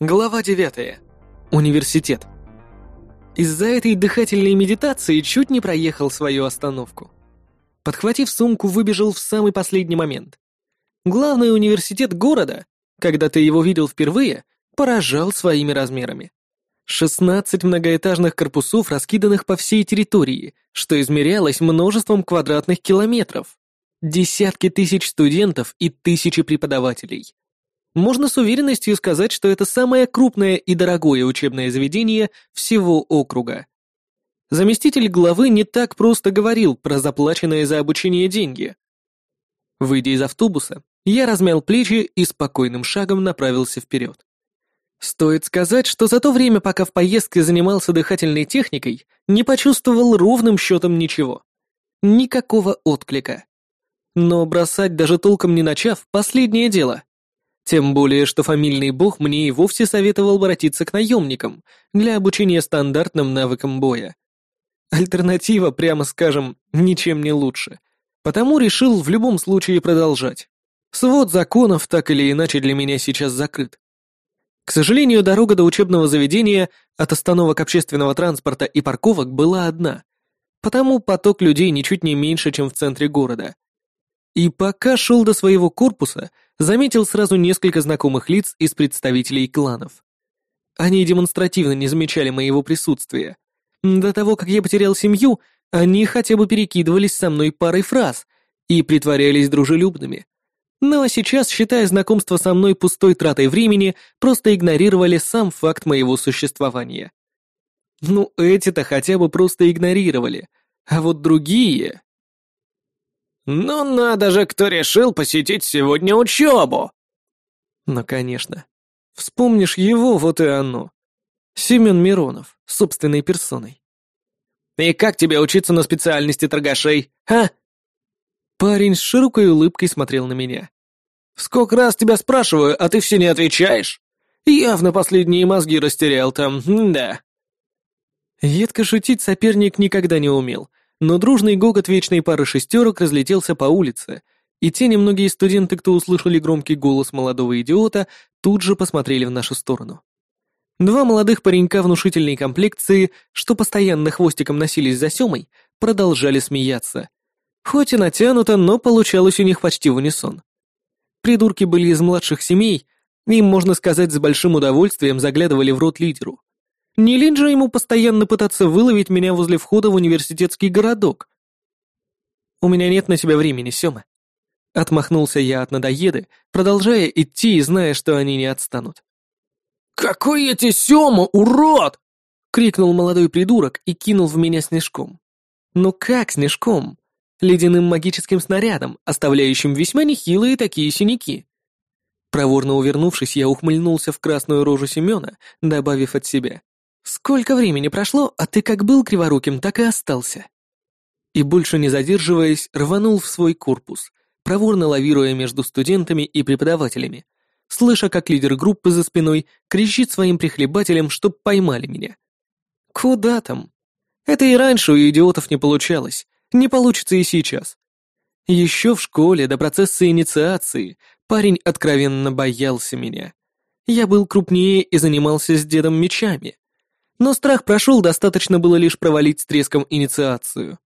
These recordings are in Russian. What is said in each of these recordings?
Глава 9. Университет. Из-за этой дыхательной медитации чуть не проехал свою остановку. Подхватив сумку, выбежал в самый последний момент. Главный университет города, когда ты его видел впервые, поражал своими размерами. 16 многоэтажных корпусов, раскиданных по всей территории, что измерялось множеством квадратных километров. Десятки тысяч студентов и тысячи преподавателей. Можно с уверенностью сказать, что это самое крупное и дорогое учебное заведение всего округа. Заместитель главы не так просто говорил про заплаченные за обучение деньги. Выйдя из автобуса, я размял плечи и спокойным шагом направился вперед. Стоит сказать, что за то время, пока в поездке занимался дыхательной техникой, не почувствовал ровным счетом ничего. Никакого отклика. Но бросать даже толком не начав, последнее дело. Тем более, что фамильный бог мне и вовсе советовал обратиться к наемникам для обучения стандартным навыкам боя. Альтернатива, прямо скажем, ничем не лучше. Потому решил в любом случае продолжать. Свод законов так или иначе для меня сейчас закрыт. К сожалению, дорога до учебного заведения от остановок общественного транспорта и парковок была одна, потому поток людей ничуть не меньше, чем в центре города. И пока шел до своего корпуса, заметил сразу несколько знакомых лиц из представителей кланов. Они демонстративно не замечали моего присутствия. До того, как я потерял семью, они хотя бы перекидывались со мной парой фраз и притворялись дружелюбными. Но сейчас, считая знакомство со мной пустой тратой времени, просто игнорировали сам факт моего существования. Ну, эти-то хотя бы просто игнорировали, а вот другие... «Ну надо же, кто решил посетить сегодня учебу!» Ну, конечно. Вспомнишь его, вот и оно. Семен Миронов, собственной персоной. «И как тебе учиться на специальности торгашей, а?» Парень с широкой улыбкой смотрел на меня. «Сколько раз тебя спрашиваю, а ты все не отвечаешь? Явно последние мозги растерял там, да». Едко шутить соперник никогда не умел, но дружный гогот вечной пары шестерок разлетелся по улице, и те немногие студенты, кто услышали громкий голос молодого идиота, тут же посмотрели в нашу сторону. Два молодых паренька внушительной комплекции, что постоянно хвостиком носились за Семой, продолжали смеяться. Хоть и натянуто, но получалось у них почти в унисон. Придурки были из младших семей, им, можно сказать, с большим удовольствием заглядывали в рот лидеру. Не лень же ему постоянно пытаться выловить меня возле входа в университетский городок? У меня нет на себя времени, Сёма. Отмахнулся я от надоеды, продолжая идти и зная, что они не отстанут. «Какой я тебе Сёма, урод!» — крикнул молодой придурок и кинул в меня снежком. «Ну как снежком? Ледяным магическим снарядом, оставляющим весьма нехилые такие синяки». Проворно увернувшись, я ухмыльнулся в красную рожу Семёна, добавив от себя. Сколько времени прошло, а ты как был криворуким, так и остался. И больше не задерживаясь, рванул в свой корпус, проворно лавируя между студентами и преподавателями, слыша, как лидер группы за спиной кричит своим прихлебателям, чтоб поймали меня. Куда там? Это и раньше у идиотов не получалось, не получится и сейчас. Еще в школе до процесса инициации парень откровенно боялся меня. Я был крупнее и занимался с дедом мечами. Но страх прошел, достаточно было лишь провалить с треском инициацию.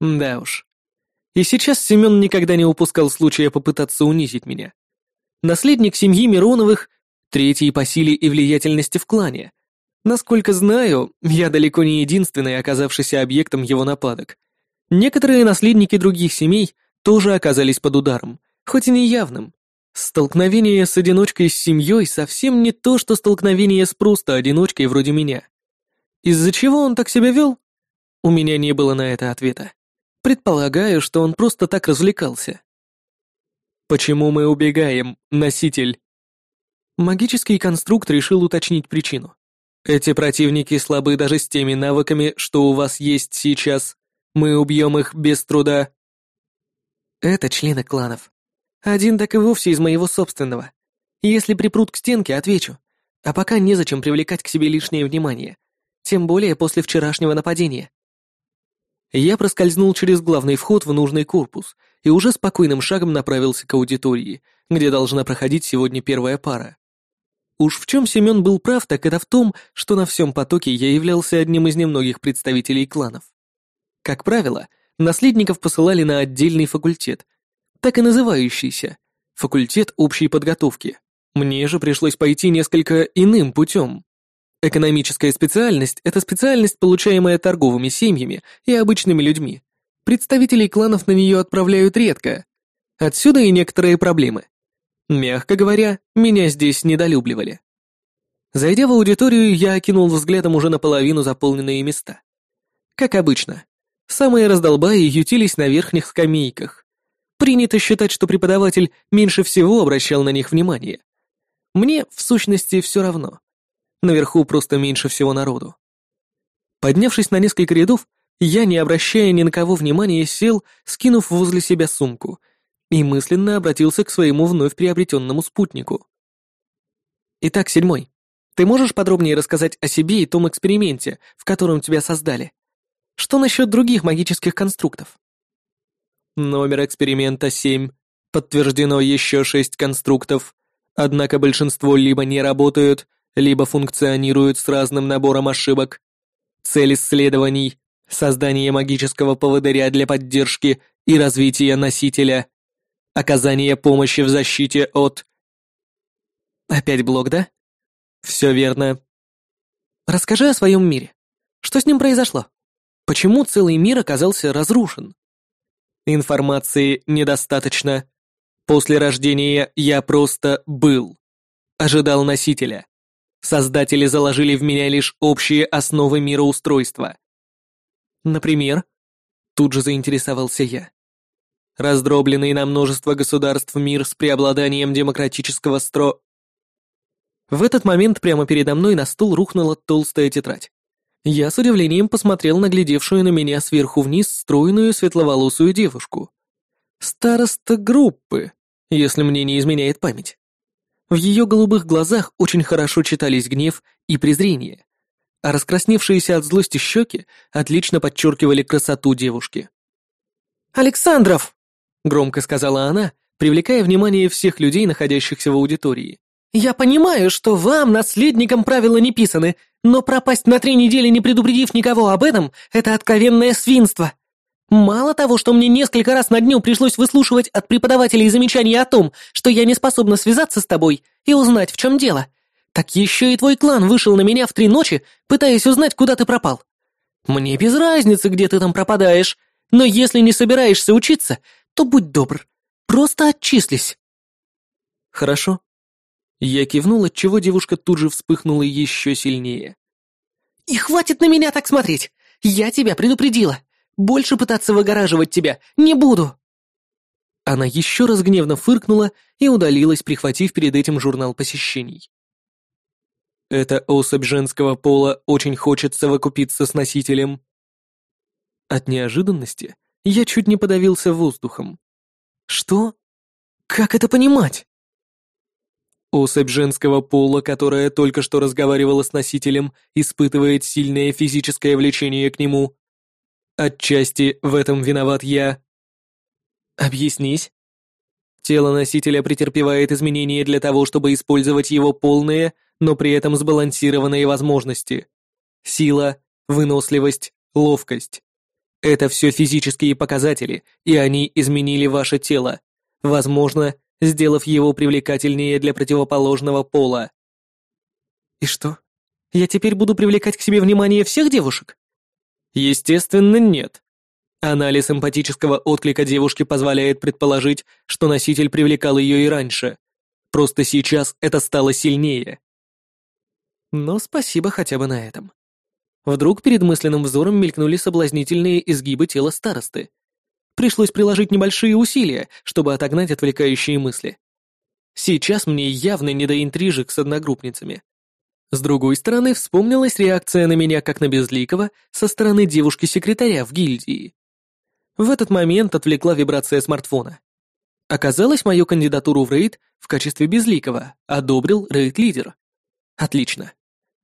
Да уж. И сейчас Семен никогда не упускал случая попытаться унизить меня. Наследник семьи Мироновых, третий по силе и влиятельности в клане. Насколько знаю, я далеко не единственный, оказавшийся объектом его нападок. Некоторые наследники других семей тоже оказались под ударом, хоть и неявным. Столкновение с одиночкой с семьей совсем не то, что столкновение с просто одиночкой вроде меня. Из-за чего он так себя вел? У меня не было на это ответа. Предполагаю, что он просто так развлекался. Почему мы убегаем, носитель? Магический конструкт решил уточнить причину. Эти противники слабы даже с теми навыками, что у вас есть сейчас. Мы убьем их без труда. Это члены кланов. Один так и вовсе из моего собственного. Если припрут к стенке, отвечу. А пока незачем привлекать к себе лишнее внимание. Тем более после вчерашнего нападения. Я проскользнул через главный вход в нужный корпус и уже спокойным шагом направился к аудитории, где должна проходить сегодня первая пара. Уж в чем Семен был прав, так это в том, что на всем потоке я являлся одним из немногих представителей кланов. Как правило, наследников посылали на отдельный факультет, так и называющийся — факультет общей подготовки. Мне же пришлось пойти несколько иным путем. Экономическая специальность — это специальность, получаемая торговыми семьями и обычными людьми. Представителей кланов на нее отправляют редко. Отсюда и некоторые проблемы. Мягко говоря, меня здесь недолюбливали. Зайдя в аудиторию, я окинул взглядом уже наполовину заполненные места. Как обычно, самые раздолбаи ютились на верхних скамейках. Принято считать, что преподаватель меньше всего обращал на них внимание. Мне, в сущности, все равно. Наверху просто меньше всего народу. Поднявшись на несколько рядов, я, не обращая ни на кого внимания, сел, скинув возле себя сумку, и мысленно обратился к своему вновь приобретенному спутнику. «Итак, седьмой, ты можешь подробнее рассказать о себе и том эксперименте, в котором тебя создали? Что насчет других магических конструктов?» Номер эксперимента семь. Подтверждено еще шесть конструктов, однако большинство либо не работают, либо функционируют с разным набором ошибок. Цель исследований — создание магического поводыря для поддержки и развития носителя, оказание помощи в защите от... Опять блок, да? Все верно. Расскажи о своем мире. Что с ним произошло? Почему целый мир оказался разрушен? Информации недостаточно. После рождения я просто был. Ожидал носителя. Создатели заложили в меня лишь общие основы мироустройства. Например, тут же заинтересовался я. Раздробленный на множество государств мир с преобладанием демократического стро... В этот момент прямо передо мной на стул рухнула толстая тетрадь. Я с удивлением посмотрел на глядевшую на меня сверху вниз стройную светловолосую девушку. Староста группы, если мне не изменяет память. В ее голубых глазах очень хорошо читались гнев и презрение, а раскрасневшиеся от злости щеки отлично подчеркивали красоту девушки. «Александров!» — громко сказала она, привлекая внимание всех людей, находящихся в аудитории. «Я понимаю, что вам, наследникам, правила не писаны, но пропасть на три недели, не предупредив никого об этом, это откровенное свинство. Мало того, что мне несколько раз на дню пришлось выслушивать от преподавателей замечания о том, что я не способна связаться с тобой и узнать, в чем дело, так еще и твой клан вышел на меня в три ночи, пытаясь узнать, куда ты пропал. Мне без разницы, где ты там пропадаешь, но если не собираешься учиться, то будь добр, просто отчислись. Хорошо. Я кивнул, отчего девушка тут же вспыхнула еще сильнее. И хватит на меня так смотреть! Я тебя предупредила! Больше пытаться выгораживать тебя не буду!» Она еще раз гневно фыркнула и удалилась, прихватив перед этим журнал посещений. Эта особь женского пола очень хочет совокупиться с носителем. От неожиданности я чуть не подавился воздухом. Что? Как это понимать? Особь женского пола, которая только что разговаривала с носителем, испытывает сильное физическое влечение к нему. Отчасти в этом виноват я. Объяснись. Тело носителя претерпевает изменения для того, чтобы использовать его полные, но при этом сбалансированные возможности. Сила, выносливость, ловкость. Это все физические показатели, и они изменили ваше тело, возможно, сделав его привлекательнее для противоположного пола. И что? Я теперь буду привлекать к себе внимание всех девушек? Естественно, нет. Анализ эмпатического отклика девушки позволяет предположить, что носитель привлекал ее и раньше. Просто сейчас это стало сильнее. Но спасибо хотя бы на этом. Вдруг перед мысленным взором мелькнули соблазнительные изгибы тела старосты. Пришлось приложить небольшие усилия, чтобы отогнать отвлекающие мысли. Сейчас мне явно не до интрижек с одногруппницами. С другой стороны, вспомнилась реакция на меня как на безликого со стороны девушки-секретаря в гильдии. В этот момент отвлекла вибрация смартфона. Оказалось, мою кандидатуру в рейд в качестве безликого одобрил рейд-лидер. Отлично.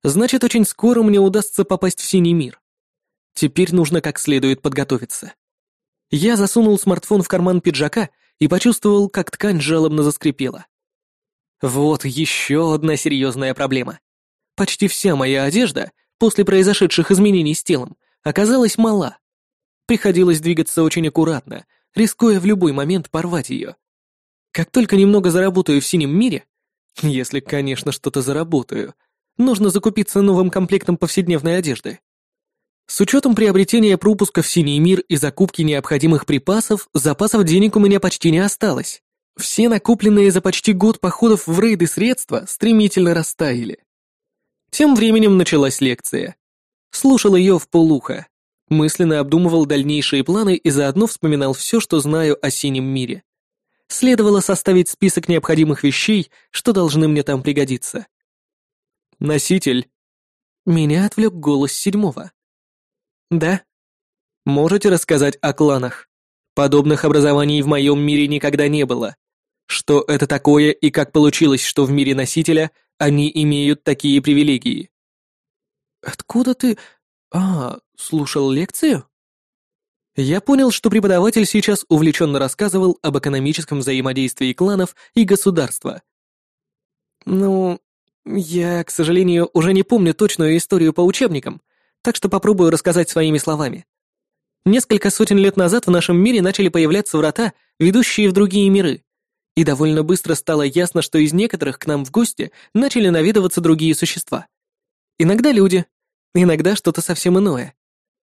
Значит, очень скоро мне удастся попасть в синий мир. Теперь нужно как следует подготовиться. Я засунул смартфон в карман пиджака и почувствовал, как ткань жалобно заскрипела. Вот еще одна серьезная проблема. Почти вся моя одежда после произошедших изменений с телом оказалась мала. Приходилось двигаться очень аккуратно, рискуя в любой момент порвать ее. Как только немного заработаю в синем мире, если, конечно, что-то заработаю, нужно закупиться новым комплектом повседневной одежды. С учетом приобретения пропуска в синий мир и закупки необходимых припасов, запасов денег у меня почти не осталось. Все накопленные за почти год походов в рейды средства стремительно растаяли. Тем временем началась лекция. Слушал ее в полухо. Мысленно обдумывал дальнейшие планы и заодно вспоминал все, что знаю о синем мире. Следовало составить список необходимых вещей, что должны мне там пригодиться. «Носитель». Меня отвлек голос седьмого. «Да?» «Можете рассказать о кланах? Подобных образований в моем мире никогда не было. Что это такое и как получилось, что в мире носителя они имеют такие привилегии?» «Откуда ты... А, слушал лекцию?» Я понял, что преподаватель сейчас увлеченно рассказывал об экономическом взаимодействии кланов и государства. Ну, я, к сожалению, уже не помню точную историю по учебникам, так что попробую рассказать своими словами. Несколько сотен лет назад в нашем мире начали появляться врата, ведущие в другие миры. И довольно быстро стало ясно, что из некоторых к нам в гости начали наведываться другие существа. Иногда люди, иногда что-то совсем иное.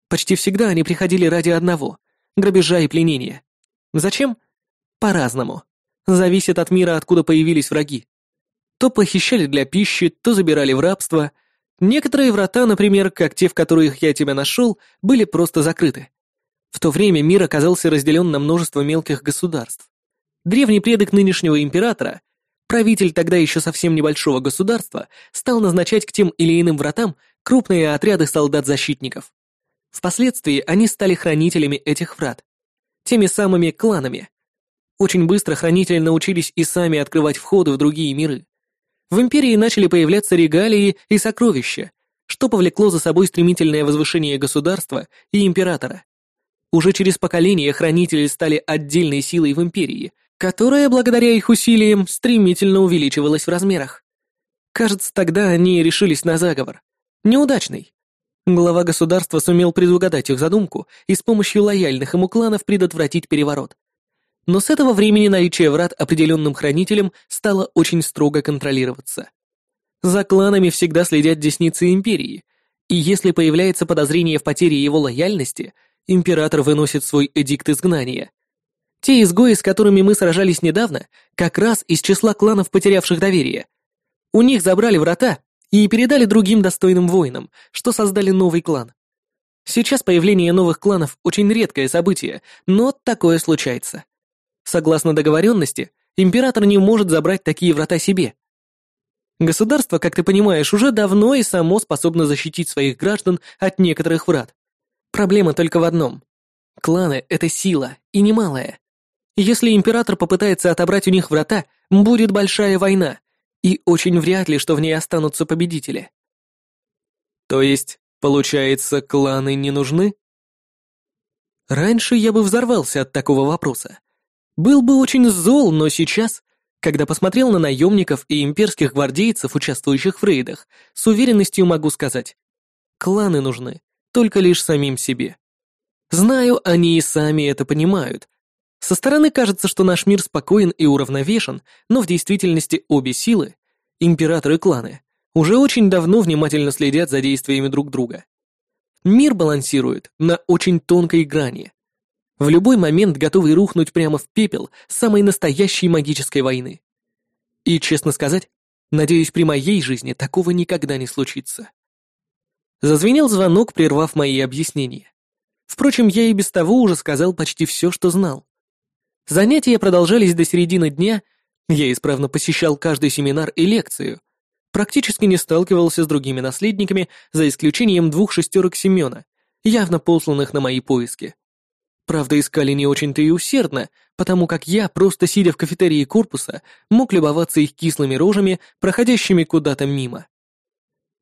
Почти всегда они приходили ради одного — грабежа и пленения. Зачем? По-разному. Зависит от мира, откуда появились враги. То похищали для пищи, то забирали в рабство. Некоторые врата, например, как те, в которых я тебя нашел, были просто закрыты. В то время мир оказался разделен на множество мелких государств. Древний предок нынешнего императора, правитель тогда еще совсем небольшого государства, стал назначать к тем или иным вратам крупные отряды солдат-защитников. Впоследствии они стали хранителями этих врат, теми самыми кланами. Очень быстро хранители научились и сами открывать входы в другие миры. В империи начали появляться регалии и сокровища, что повлекло за собой стремительное возвышение государства и императора. Уже через поколения хранители стали отдельной силой в империи, которая, благодаря их усилиям, стремительно увеличивалась в размерах. Кажется, тогда они решились на заговор. Неудачный, Глава государства сумел предугадать их задумку и с помощью лояльных ему кланов предотвратить переворот. Но с этого времени наличие врат определенным хранителем стало очень строго контролироваться. За кланами всегда следят десницы империи, и если появляется подозрение в потере его лояльности, император выносит свой эдикт изгнания. Те изгои, с которыми мы сражались недавно, как раз из числа кланов, потерявших доверие. У них забрали врата, и передали другим достойным воинам, что создали новый клан. Сейчас появление новых кланов очень редкое событие, но такое случается. Согласно договоренности, император не может забрать такие врата себе. Государство, как ты понимаешь, уже давно и само способно защитить своих граждан от некоторых врат. Проблема только в одном. Кланы — это сила, и немалая. Если император попытается отобрать у них врата, будет большая война, и очень вряд ли, что в ней останутся победители. То есть, получается, кланы не нужны? Раньше я бы взорвался от такого вопроса. Был бы очень зол, но сейчас, когда посмотрел на наемников и имперских гвардейцев, участвующих в рейдах, с уверенностью могу сказать, кланы нужны только лишь самим себе. Знаю, они и сами это понимают, со стороны кажется, что наш мир спокоен и уравновешен, но в действительности обе силы, император и кланы, уже очень давно внимательно следят за действиями друг друга. Мир балансирует на очень тонкой грани. В любой момент готовый рухнуть прямо в пепел самой настоящей магической войны. И, честно сказать, надеюсь, при моей жизни такого никогда не случится. Зазвенел звонок, прервав мои объяснения. Впрочем, я и без того уже сказал почти все, что знал. Занятия продолжались до середины дня, я исправно посещал каждый семинар и лекцию. Практически не сталкивался с другими наследниками, за исключением двух шестерок Семена, явно посланных на мои поиски. Правда, искали не очень-то и усердно, потому как я, просто сидя в кафетерии корпуса, мог любоваться их кислыми рожами, проходящими куда-то мимо.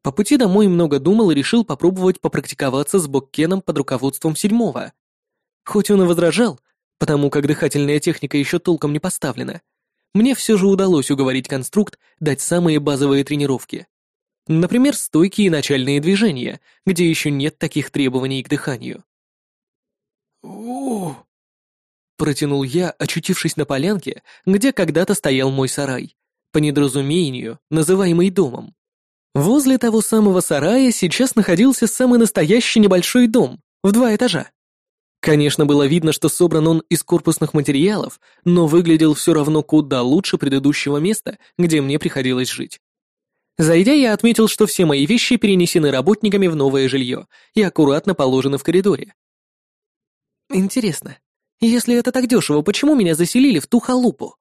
По пути домой много думал и решил попробовать попрактиковаться с Боккеном под руководством седьмого. Хоть он и возражал, потому как дыхательная техника еще толком не поставлена. мне все же удалось уговорить конструкт дать самые базовые тренировки. Например, стойки и начальные движения, где еще нет таких требований к дыханию. о Протянул я, очутившись на полянке, где когда-то стоял мой сарай, по недоразумению, называемый домом. Возле того самого сарая сейчас находился самый настоящий небольшой дом, в два этажа. Конечно, было видно, что собран он из корпусных материалов, но выглядел все равно куда лучше предыдущего места, где мне приходилось жить. Зайдя, я отметил, что все мои вещи перенесены работниками в новое жилье и аккуратно положены в коридоре. Интересно, если это так дешево, почему меня заселили в ту халупу?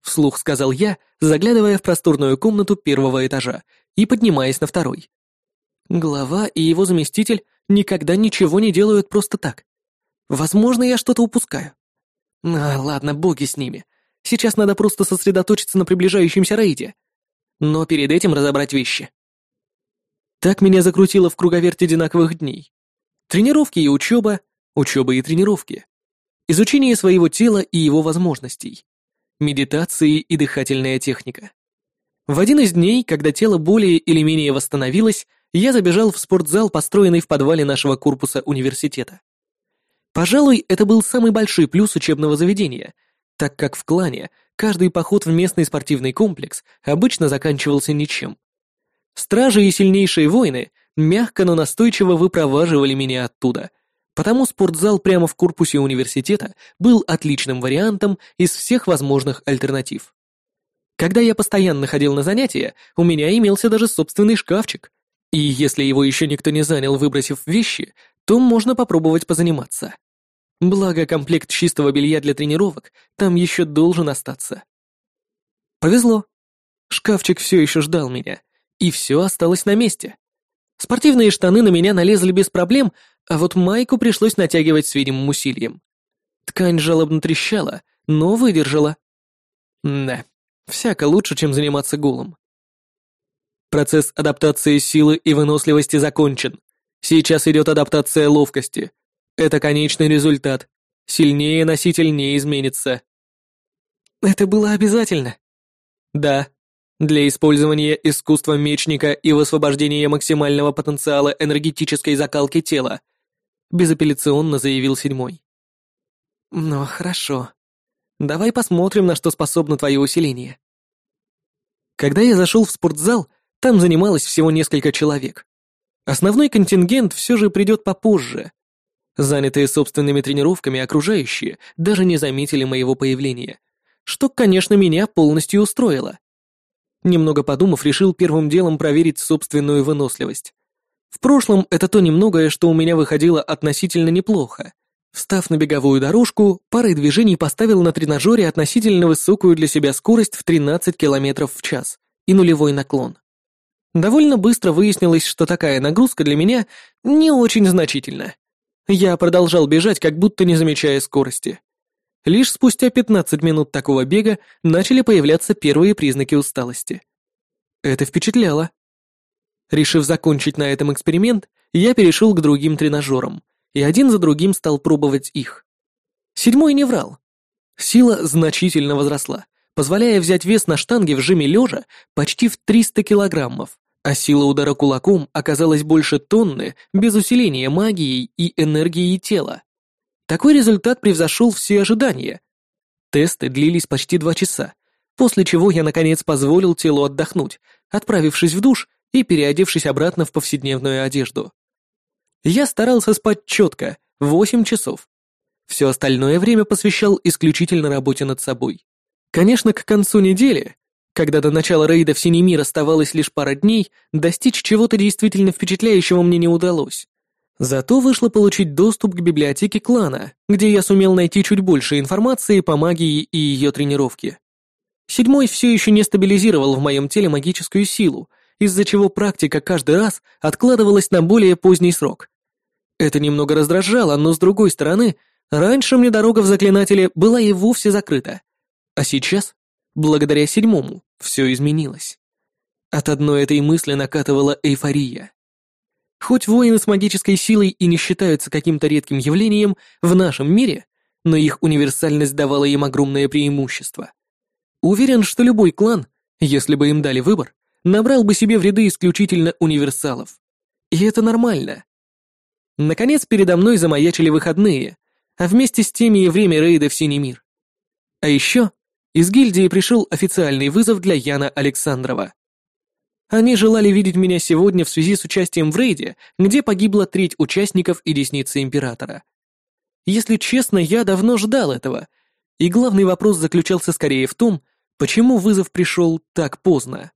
Вслух сказал я, заглядывая в просторную комнату первого этажа и поднимаясь на второй. Глава и его заместитель никогда ничего не делают просто так. Возможно, я что-то упускаю. А, ладно, боги с ними. Сейчас надо просто сосредоточиться на приближающемся рейде. Но перед этим разобрать вещи. Так меня закрутило в круговерте одинаковых дней. Тренировки и учеба, учеба и тренировки. Изучение своего тела и его возможностей. Медитации и дыхательная техника. В один из дней, когда тело более или менее восстановилось, я забежал в спортзал, построенный в подвале нашего корпуса университета. Пожалуй, это был самый большой плюс учебного заведения, так как в клане каждый поход в местный спортивный комплекс обычно заканчивался ничем. Стражи и сильнейшие воины мягко, но настойчиво выпроваживали меня оттуда, потому спортзал прямо в корпусе университета был отличным вариантом из всех возможных альтернатив. Когда я постоянно ходил на занятия, у меня имелся даже собственный шкафчик. И если его еще никто не занял, выбросив вещи, то можно попробовать позаниматься. Благо, комплект чистого белья для тренировок там еще должен остаться. Повезло. Шкафчик все еще ждал меня, и все осталось на месте. Спортивные штаны на меня налезли без проблем, а вот майку пришлось натягивать с видимым усилием. Ткань жалобно трещала, но выдержала. Да, Всяко лучше, чем заниматься голым. Процесс адаптации силы и выносливости закончен. Сейчас идет адаптация ловкости. Это конечный результат. Сильнее носитель не изменится. Это было обязательно? Да. Для использования искусства мечника и высвобождения максимального потенциала энергетической закалки тела. Безапелляционно заявил седьмой. Ну, хорошо. Давай посмотрим, на что способно твое усиление. Когда я зашел в спортзал, там занималось всего несколько человек. Основной контингент все же придет попозже. Занятые собственными тренировками окружающие даже не заметили моего появления, что, конечно, меня полностью устроило. Немного подумав, решил первым делом проверить собственную выносливость. В прошлом это то немногое, что у меня выходило относительно неплохо. Встав на беговую дорожку, парой движений поставил на тренажере относительно высокую для себя скорость в 13 км в час и нулевой наклон. Довольно быстро выяснилось, что такая нагрузка для меня не очень значительна. Я продолжал бежать, как будто не замечая скорости. Лишь спустя 15 минут такого бега начали появляться первые признаки усталости. Это впечатляло. Решив закончить на этом эксперимент, я перешел к другим тренажерам, и один за другим стал пробовать их. Седьмой не врал. Сила значительно возросла, позволяя взять вес на штанге в жиме лежа почти в 300 килограммов, а сила удара кулаком оказалась больше тонны без усиления магией и энергией тела. Такой результат превзошел все ожидания. Тесты длились почти два часа, после чего я наконец позволил телу отдохнуть, отправившись в душ и переодевшись обратно в повседневную одежду. Я старался спать четко, 8 часов. Все остальное время посвящал исключительно работе над собой. Конечно, к концу недели, когда до начала рейда в Синий мир оставалось лишь пара дней, достичь чего-то действительно впечатляющего мне не удалось. Зато вышло получить доступ к библиотеке клана, где я сумел найти чуть больше информации по магии и ее тренировке. Седьмой все еще не стабилизировал в моем теле магическую силу, из-за чего практика каждый раз откладывалась на более поздний срок. Это немного раздражало, но с другой стороны, раньше мне дорога в заклинателе была и вовсе закрыта. А сейчас, благодаря седьмому, все изменилось. От одной этой мысли накатывала эйфория. Хоть воины с магической силой и не считаются каким-то редким явлением в нашем мире, но их универсальность давала им огромное преимущество. Уверен, что любой клан, если бы им дали выбор, набрал бы себе в ряды исключительно универсалов. И это нормально. Наконец передо мной замаячили выходные, а вместе с теми и время рейда в Синий мир. А еще из гильдии пришел официальный вызов для Яна Александрова. Они желали видеть меня сегодня в связи с участием в рейде, где погибла треть участников и десницы Императора. Если честно, я давно ждал этого, и главный вопрос заключался скорее в том, почему вызов пришел так поздно.